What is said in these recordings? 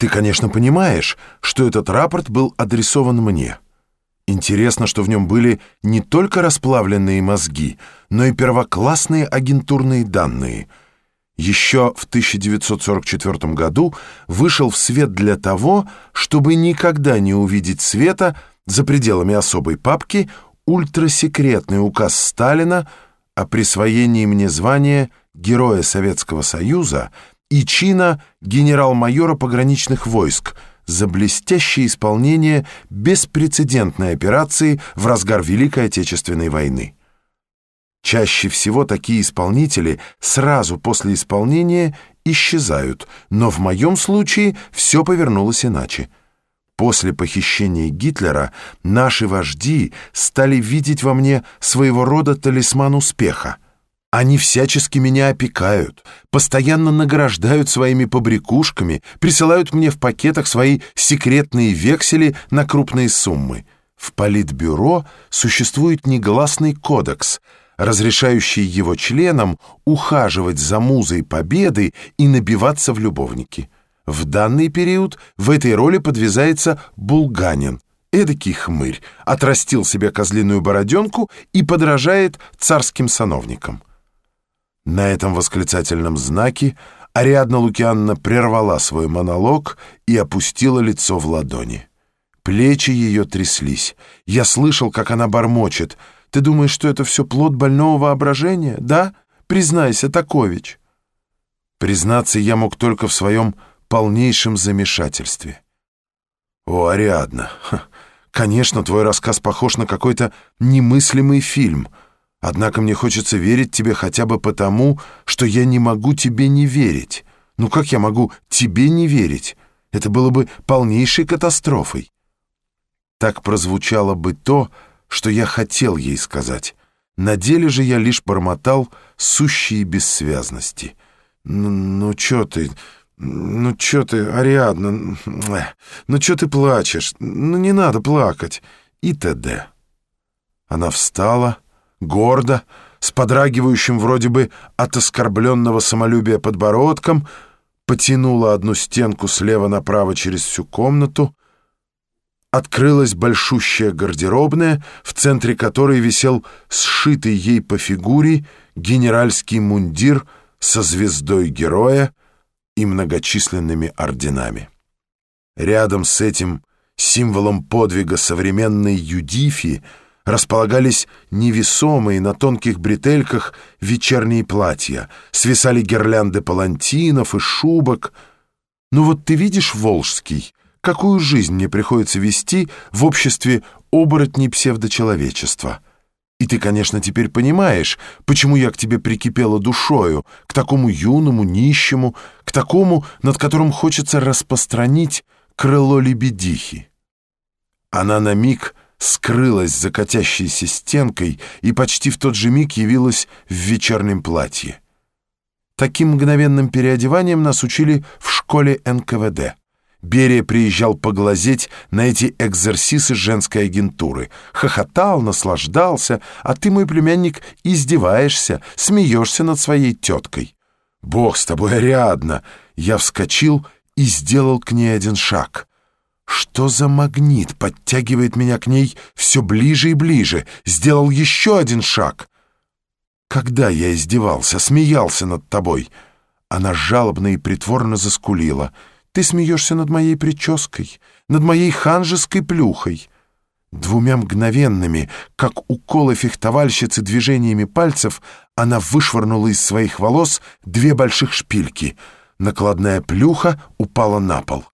Ты, конечно, понимаешь, что этот рапорт был адресован мне. Интересно, что в нем были не только расплавленные мозги, но и первоклассные агентурные данные. Еще в 1944 году вышел в свет для того, чтобы никогда не увидеть света за пределами особой папки ультрасекретный указ Сталина о присвоении мне звания Героя Советского Союза и чина генерал-майора пограничных войск за блестящее исполнение беспрецедентной операции в разгар Великой Отечественной войны. Чаще всего такие исполнители сразу после исполнения исчезают, но в моем случае все повернулось иначе. После похищения Гитлера наши вожди стали видеть во мне своего рода талисман успеха. Они всячески меня опекают, постоянно награждают своими побрякушками, присылают мне в пакетах свои секретные вексели на крупные суммы. В Политбюро существует негласный кодекс, разрешающий его членам ухаживать за музой победы и набиваться в любовники. В данный период в этой роли подвязается Булганин, эдакий хмырь, отрастил себе козлиную бороденку и подражает царским сановникам. На этом восклицательном знаке Ариадна Лукианна прервала свой монолог и опустила лицо в ладони. Плечи ее тряслись. Я слышал, как она бормочет. «Ты думаешь, что это все плод больного воображения, да? Признайся, Такович». Признаться я мог только в своем полнейшем замешательстве. «О, Ариадна, конечно, твой рассказ похож на какой-то немыслимый фильм», Однако мне хочется верить тебе хотя бы потому, что я не могу тебе не верить. Ну как я могу тебе не верить? Это было бы полнейшей катастрофой. Так прозвучало бы то, что я хотел ей сказать. На деле же я лишь бормотал сущие бессвязности. «Ну, чё ты, ну чё ты, Ариадна, ну чё ты плачешь? Ну не надо плакать» и т.д. Она встала, гордо, с подрагивающим вроде бы от оскорбленного самолюбия подбородком, потянула одну стенку слева направо через всю комнату, открылась большущая гардеробная, в центре которой висел сшитый ей по фигуре генеральский мундир со звездой героя и многочисленными орденами. Рядом с этим символом подвига современной Юдифи — располагались невесомые на тонких бретельках вечерние платья, свисали гирлянды палантинов и шубок. Ну вот ты видишь, Волжский, какую жизнь мне приходится вести в обществе оборотней псевдочеловечества. И ты, конечно, теперь понимаешь, почему я к тебе прикипела душою, к такому юному, нищему, к такому, над которым хочется распространить крыло лебедихи. Она на миг скрылась за катящейся стенкой и почти в тот же миг явилась в вечернем платье. Таким мгновенным переодеванием нас учили в школе НКВД. Берия приезжал поглазеть на эти экзерсисы женской агентуры. Хохотал, наслаждался, а ты, мой племянник, издеваешься, смеешься над своей теткой. «Бог с тобой, Ариадна!» Я вскочил и сделал к ней один шаг. Что за магнит подтягивает меня к ней все ближе и ближе? Сделал еще один шаг. Когда я издевался, смеялся над тобой? Она жалобно и притворно заскулила. Ты смеешься над моей прической, над моей ханжеской плюхой. Двумя мгновенными, как уколы фехтовальщицы движениями пальцев, она вышвырнула из своих волос две больших шпильки. Накладная плюха упала на пол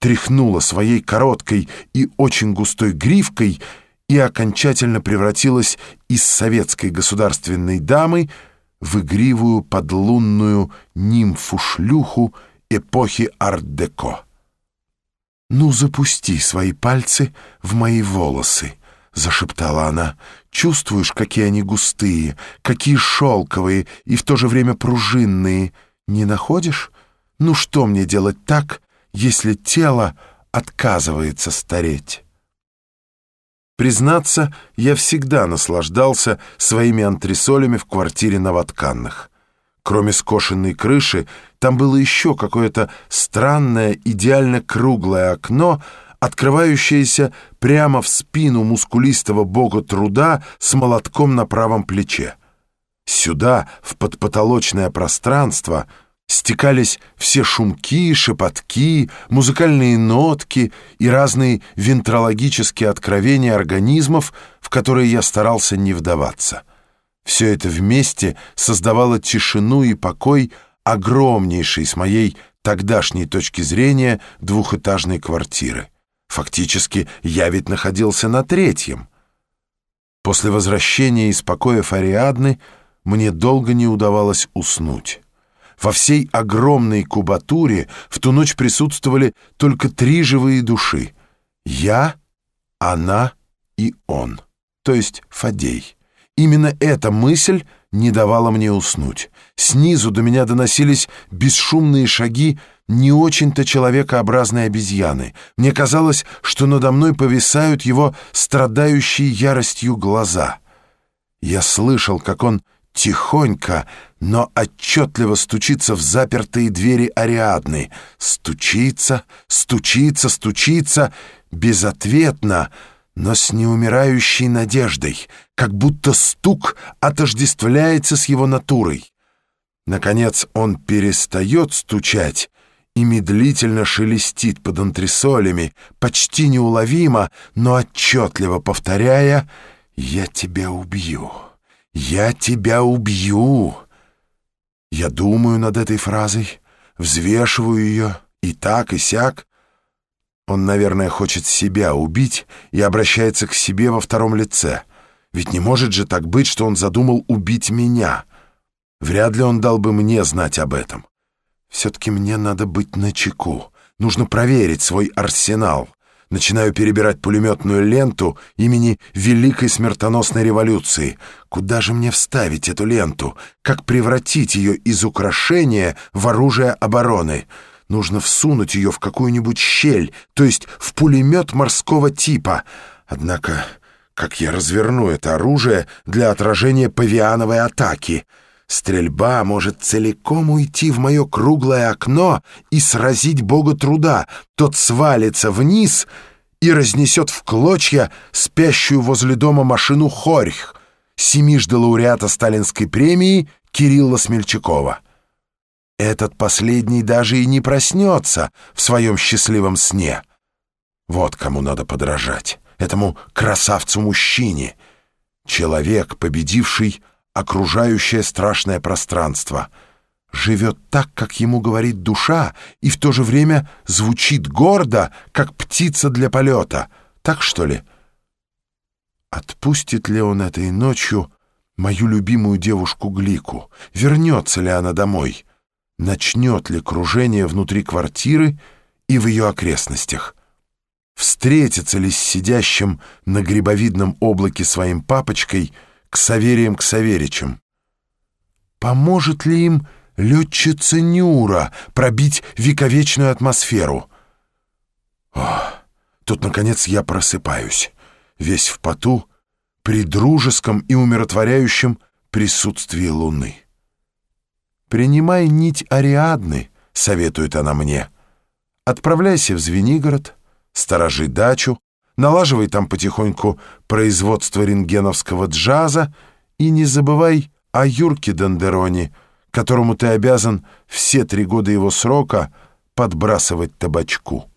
тряхнула своей короткой и очень густой гривкой и окончательно превратилась из советской государственной дамы в игривую подлунную нимфу-шлюху эпохи арт-деко. «Ну, запусти свои пальцы в мои волосы», — зашептала она. «Чувствуешь, какие они густые, какие шелковые и в то же время пружинные. Не находишь? Ну что мне делать так, если тело отказывается стареть. Признаться, я всегда наслаждался своими антресолями в квартире новотканных. Кроме скошенной крыши, там было еще какое-то странное, идеально круглое окно, открывающееся прямо в спину мускулистого бога труда с молотком на правом плече. Сюда, в подпотолочное пространство, стекались все шумки, шепотки, музыкальные нотки и разные вентрологические откровения организмов, в которые я старался не вдаваться. Все это вместе создавало тишину и покой огромнейшей с моей тогдашней точки зрения двухэтажной квартиры. Фактически, я ведь находился на третьем. После возвращения из покоев Ариадны мне долго не удавалось уснуть. Во всей огромной кубатуре в ту ночь присутствовали только три живые души — я, она и он, то есть Фадей. Именно эта мысль не давала мне уснуть. Снизу до меня доносились бесшумные шаги не очень-то человекообразной обезьяны. Мне казалось, что надо мной повисают его страдающие яростью глаза. Я слышал, как он тихонько, но отчетливо стучится в запертые двери Ариадны. Стучится, стучится, стучится, безответно, но с неумирающей надеждой, как будто стук отождествляется с его натурой. Наконец он перестает стучать и медлительно шелестит под антресолями, почти неуловимо, но отчетливо повторяя «Я тебя убью». «Я тебя убью!» Я думаю над этой фразой, взвешиваю ее и так, и сяк. Он, наверное, хочет себя убить и обращается к себе во втором лице. Ведь не может же так быть, что он задумал убить меня. Вряд ли он дал бы мне знать об этом. Все-таки мне надо быть начеку. Нужно проверить свой арсенал. Начинаю перебирать пулеметную ленту имени Великой Смертоносной Революции. Куда же мне вставить эту ленту? Как превратить ее из украшения в оружие обороны? Нужно всунуть ее в какую-нибудь щель, то есть в пулемет морского типа. Однако, как я разверну это оружие для отражения павиановой атаки? Стрельба может целиком уйти в мое круглое окно и сразить бога труда. Тот свалится вниз и разнесет в клочья спящую возле дома машину Хорьх, семижды лауреата сталинской премии Кирилла Смельчакова. Этот последний даже и не проснется в своем счастливом сне. Вот кому надо подражать, этому красавцу-мужчине. Человек, победивший окружающее страшное пространство. Живет так, как ему говорит душа, и в то же время звучит гордо, как птица для полета. Так что ли? Отпустит ли он этой ночью мою любимую девушку Глику? Вернется ли она домой? Начнет ли кружение внутри квартиры и в ее окрестностях? Встретится ли с сидящим на грибовидном облаке своим папочкой — к Савериям к Саверичам. Поможет ли им летчица Нюра пробить вековечную атмосферу? О, тут, наконец, я просыпаюсь, весь в поту, при дружеском и умиротворяющем присутствии луны. «Принимай нить Ариадны», — советует она мне. «Отправляйся в Звенигород, сторожи дачу, налаживай там потихоньку производство рентгеновского джаза и не забывай о Юрке Дондероне, которому ты обязан все три года его срока подбрасывать табачку.